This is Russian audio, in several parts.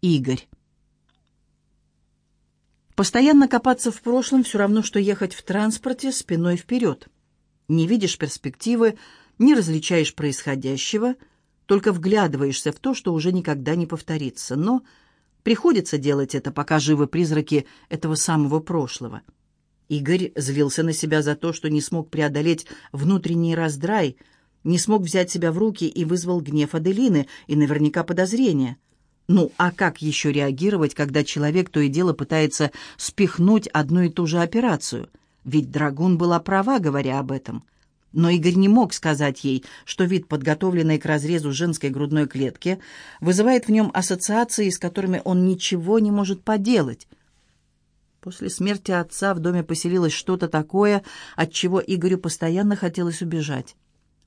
Игорь. Постоянно копаться в прошлом все равно, что ехать в транспорте спиной вперед. Не видишь перспективы, не различаешь происходящего, только вглядываешься в то, что уже никогда не повторится. Но приходится делать это, пока живы призраки этого самого прошлого. Игорь злился на себя за то, что не смог преодолеть внутренний раздрай, не смог взять себя в руки и вызвал гнев Аделины и наверняка подозрения – ну, а как еще реагировать, когда человек то и дело пытается спихнуть одну и ту же операцию? Ведь Драгун была права, говоря об этом. Но Игорь не мог сказать ей, что вид, подготовленный к разрезу женской грудной клетки, вызывает в нем ассоциации, с которыми он ничего не может поделать. После смерти отца в доме поселилось что-то такое, от чего Игорю постоянно хотелось убежать.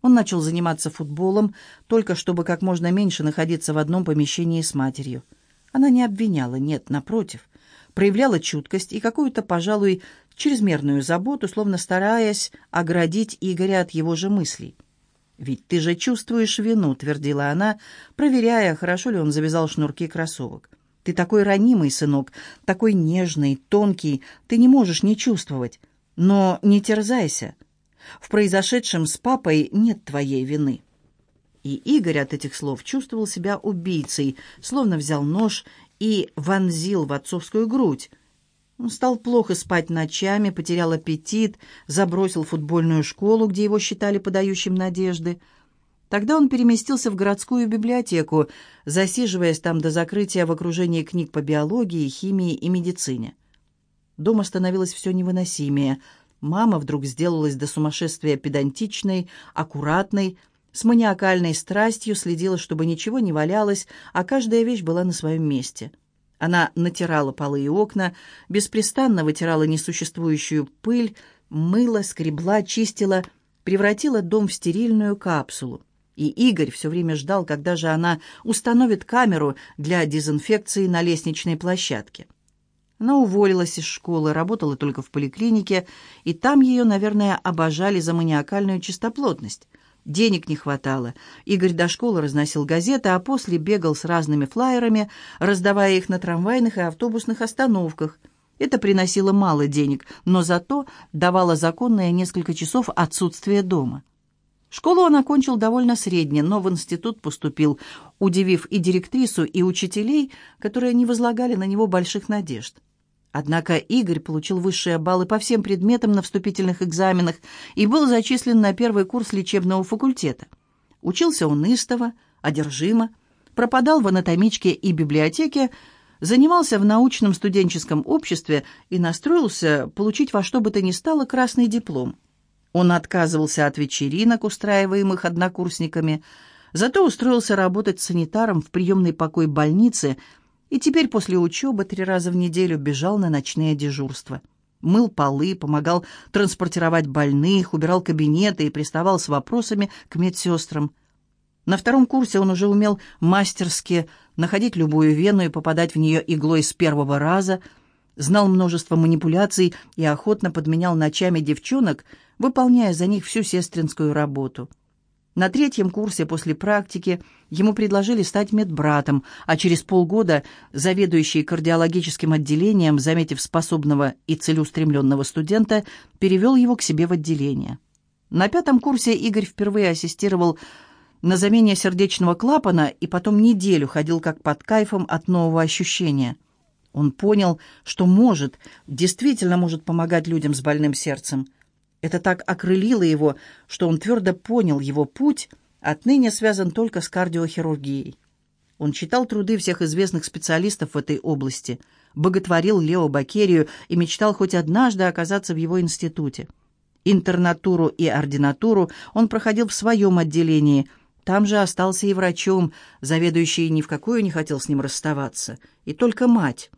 Он начал заниматься футболом, только чтобы как можно меньше находиться в одном помещении с матерью. Она не обвиняла, нет, напротив. Проявляла чуткость и какую-то, пожалуй, чрезмерную заботу, словно стараясь оградить Игоря от его же мыслей. «Ведь ты же чувствуешь вину», — твердила она, проверяя, хорошо ли он завязал шнурки кроссовок. «Ты такой ранимый, сынок, такой нежный, тонкий, ты не можешь не чувствовать. Но не терзайся. В произошедшем с папой нет твоей вины». И Игорь от этих слов чувствовал себя убийцей, словно взял нож и вонзил в отцовскую грудь. Он стал плохо спать ночами, потерял аппетит, забросил футбольную школу, где его считали подающим надежды. Тогда он переместился в городскую библиотеку, засиживаясь там до закрытия в окружении книг по биологии, химии и медицине. Дома становилось все невыносимее – Мама вдруг сделалась до сумасшествия педантичной, аккуратной, с маниакальной страстью следила, чтобы ничего не валялось, а каждая вещь была на своем месте. Она натирала полы и окна, беспрестанно вытирала несуществующую пыль, мыла, скребла, чистила, превратила дом в стерильную капсулу. И Игорь все время ждал, когда же она установит камеру для дезинфекции на лестничной площадке. Она уволилась из школы, работала только в поликлинике, и там ее, наверное, обожали за маниакальную чистоплотность. Денег не хватало. Игорь до школы разносил газеты, а после бегал с разными флаерами, раздавая их на трамвайных и автобусных остановках. Это приносило мало денег, но зато давало законное несколько часов отсутствия дома. Школу он окончил довольно средне, но в институт поступил, удивив и директрису, и учителей, которые не возлагали на него больших надежд. Однако Игорь получил высшие баллы по всем предметам на вступительных экзаменах и был зачислен на первый курс лечебного факультета. Учился он истово, одержимо, пропадал в анатомичке и библиотеке, занимался в научном студенческом обществе и настроился получить во что бы то ни стало красный диплом. Он отказывался от вечеринок, устраиваемых однокурсниками, зато устроился работать санитаром в приемный покой больницы – и теперь после учебы три раза в неделю бежал на ночные дежурства. Мыл полы, помогал транспортировать больных, убирал кабинеты и приставал с вопросами к медсестрам. На втором курсе он уже умел мастерски находить любую вену и попадать в нее иглой с первого раза, знал множество манипуляций и охотно подменял ночами девчонок, выполняя за них всю сестринскую работу – на третьем курсе после практики ему предложили стать медбратом, а через полгода заведующий кардиологическим отделением, заметив способного и целеустремленного студента, перевел его к себе в отделение. На пятом курсе Игорь впервые ассистировал на замене сердечного клапана и потом неделю ходил как под кайфом от нового ощущения. Он понял, что может, действительно может помогать людям с больным сердцем – это так окрылило его, что он твердо понял, его путь отныне связан только с кардиохирургией. Он читал труды всех известных специалистов в этой области, боготворил Лео Бакерию и мечтал хоть однажды оказаться в его институте. Интернатуру и ординатуру он проходил в своем отделении. Там же остался и врачом, заведующий ни в какую не хотел с ним расставаться. И только мать.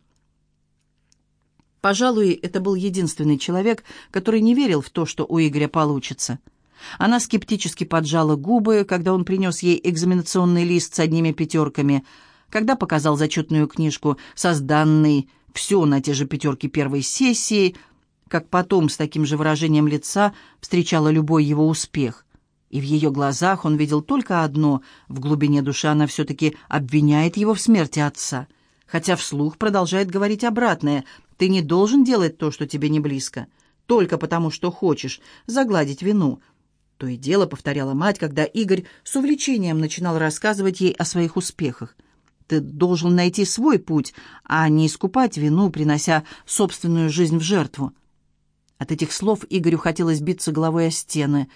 Пожалуй, это был единственный человек, который не верил в то, что у Игоря получится. Она скептически поджала губы, когда он принес ей экзаменационный лист с одними пятерками, когда показал зачетную книжку созданный все на те же пятерки первой сессии, как потом с таким же выражением лица встречала любой его успех. И в ее глазах он видел только одно — в глубине души она все-таки обвиняет его в смерти отца — хотя вслух продолжает говорить обратное. «Ты не должен делать то, что тебе не близко, только потому, что хочешь загладить вину». То и дело повторяла мать, когда Игорь с увлечением начинал рассказывать ей о своих успехах. «Ты должен найти свой путь, а не искупать вину, принося собственную жизнь в жертву». От этих слов Игорю хотелось биться головой о стены,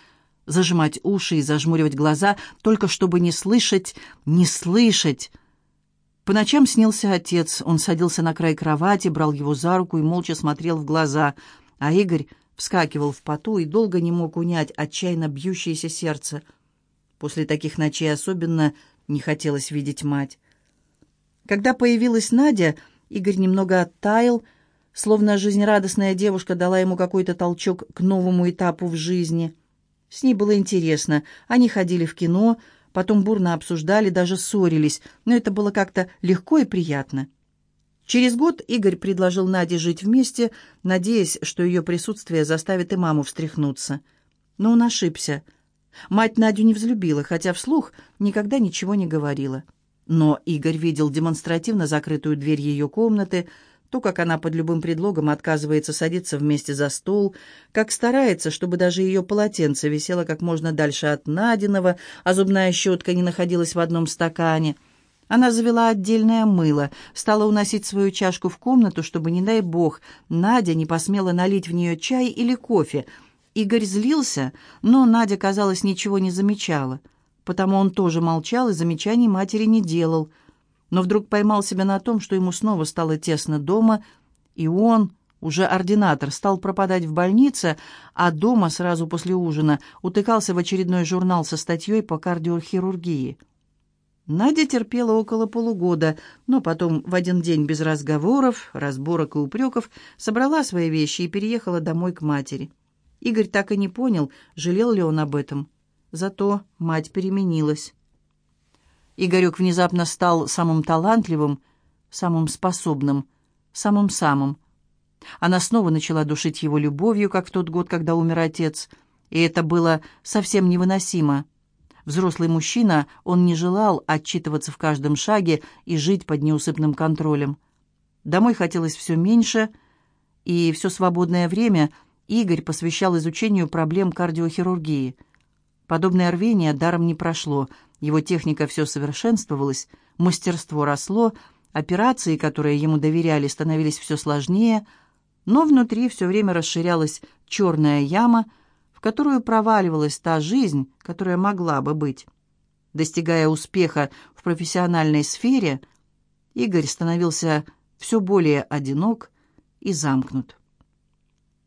зажимать уши и зажмуривать глаза, только чтобы не слышать, не слышать. По ночам снился отец. Он садился на край кровати, брал его за руку и молча смотрел в глаза. А Игорь вскакивал в поту и долго не мог унять отчаянно бьющееся сердце. После таких ночей особенно не хотелось видеть мать. Когда появилась Надя, Игорь немного оттаял, словно жизнерадостная девушка дала ему какой-то толчок к новому этапу в жизни. С ней было интересно. Они ходили в кино, потом бурно обсуждали, даже ссорились, но это было как-то легко и приятно. Через год Игорь предложил Наде жить вместе, надеясь, что ее присутствие заставит и маму встряхнуться. Но он ошибся. Мать Надю не взлюбила, хотя вслух никогда ничего не говорила. Но Игорь видел демонстративно закрытую дверь ее комнаты, то, как она под любым предлогом отказывается садиться вместе за стол, как старается, чтобы даже ее полотенце висело как можно дальше от Надиного, а зубная щетка не находилась в одном стакане. Она завела отдельное мыло, стала уносить свою чашку в комнату, чтобы, не дай бог, Надя не посмела налить в нее чай или кофе. Игорь злился, но Надя, казалось, ничего не замечала, потому он тоже молчал и замечаний матери не делал – но вдруг поймал себя на том, что ему снова стало тесно дома, и он, уже ординатор, стал пропадать в больнице, а дома сразу после ужина утыкался в очередной журнал со статьей по кардиохирургии. Надя терпела около полугода, но потом в один день без разговоров, разборок и упреков собрала свои вещи и переехала домой к матери. Игорь так и не понял, жалел ли он об этом. Зато мать переменилась. Игорек внезапно стал самым талантливым, самым способным, самым-самым. Она снова начала душить его любовью, как в тот год, когда умер отец, и это было совсем невыносимо. Взрослый мужчина, он не желал отчитываться в каждом шаге и жить под неусыпным контролем. Домой хотелось все меньше, и все свободное время Игорь посвящал изучению проблем кардиохирургии. Подобное рвение даром не прошло – его техника все совершенствовалась, мастерство росло, операции, которые ему доверяли, становились все сложнее, но внутри все время расширялась черная яма, в которую проваливалась та жизнь, которая могла бы быть. Достигая успеха в профессиональной сфере, Игорь становился все более одинок и замкнут.